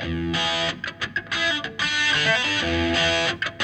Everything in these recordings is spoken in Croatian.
Thank you.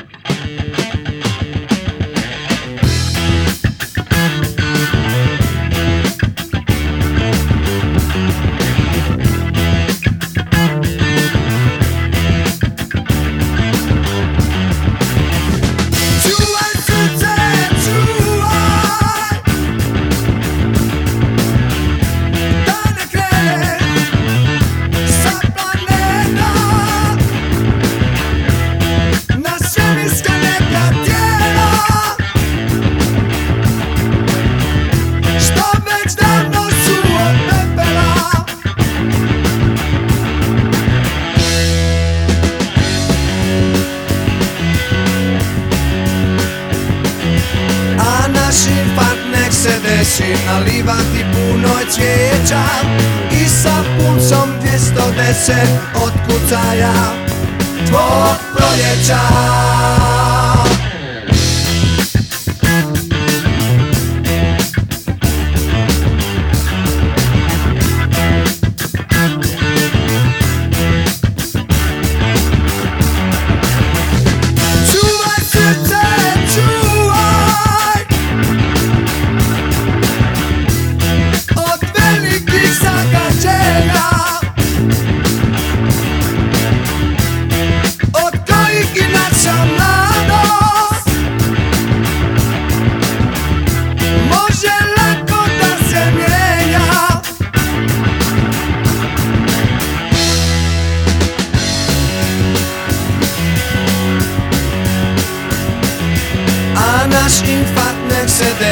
Se desi Nalivati puno cvijeća I sa pulsom 210 od kucaja Tvog proljeća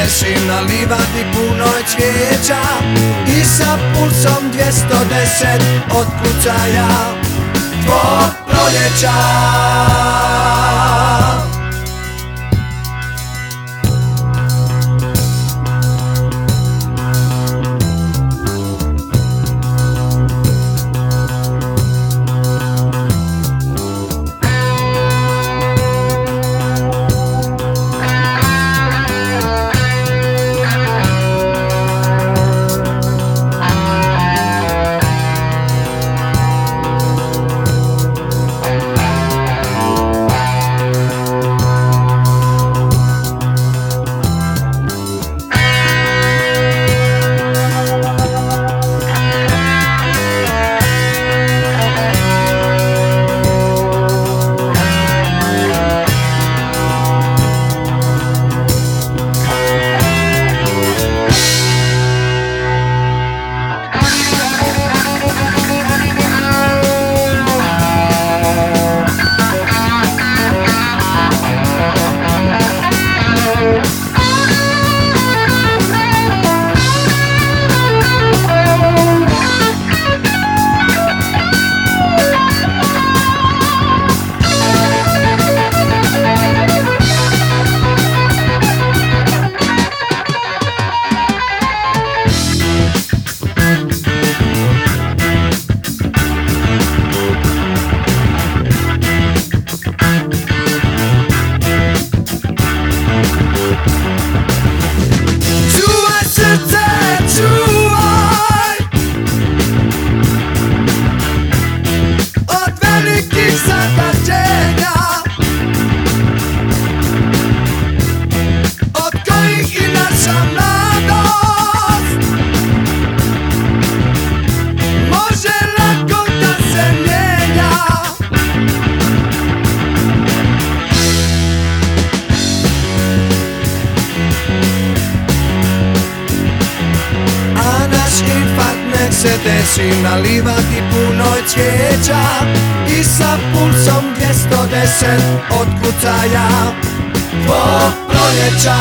nek se desi Nalivati puno cvijeća I sa pulsom 210 od kucaja Tvog proljeća se desi Nalivati puno cvijeća I sa pulsom 210 od kucaja Tvog proljeća